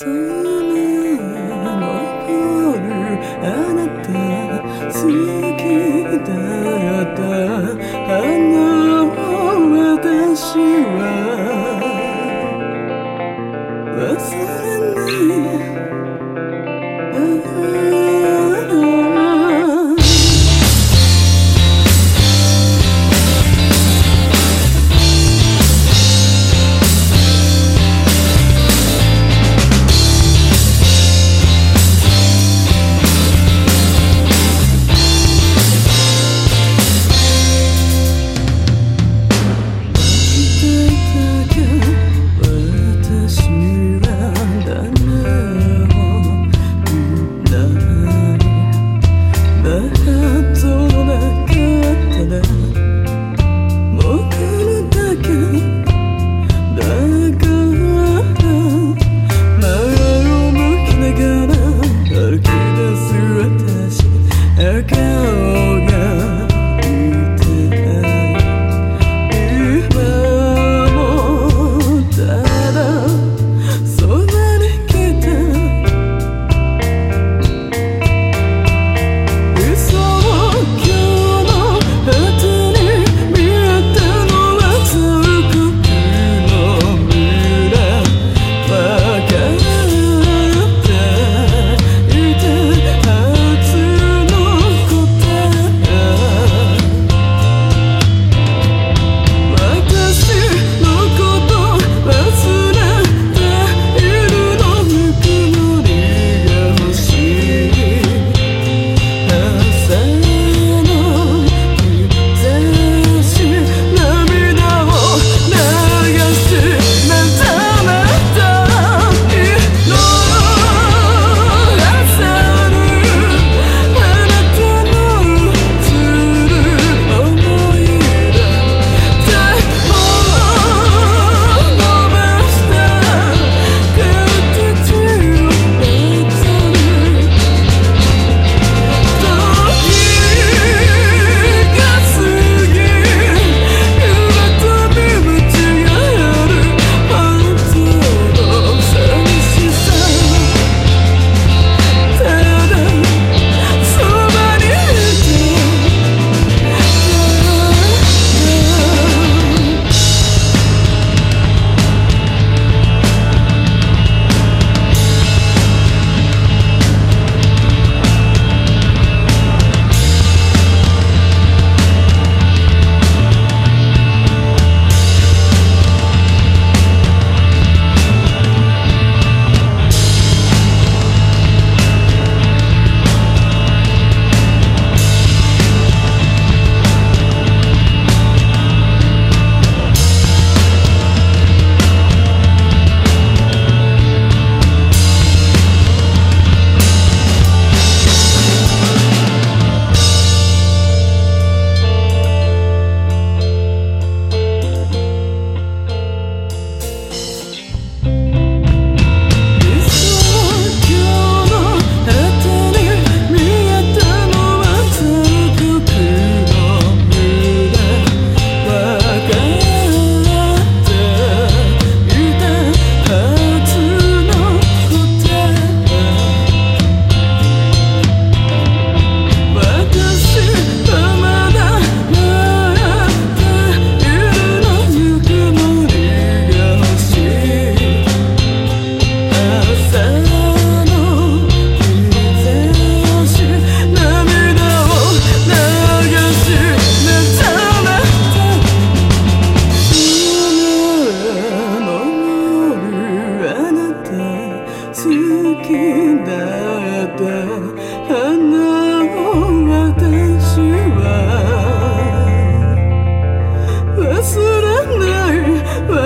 从你。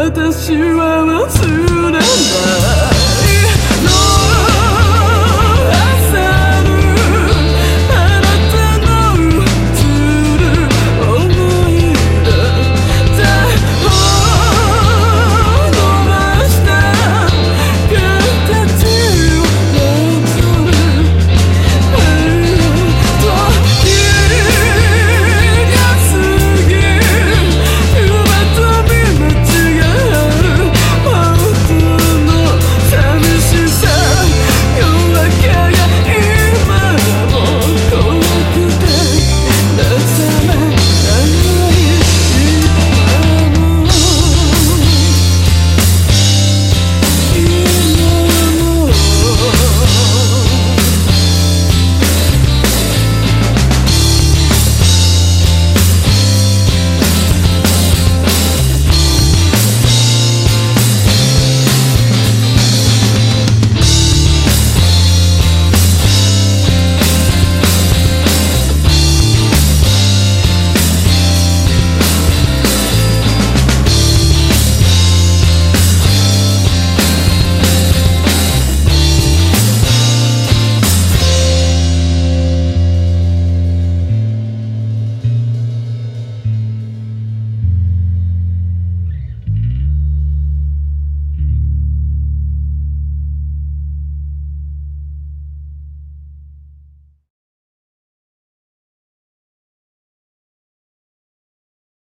私は忘れない。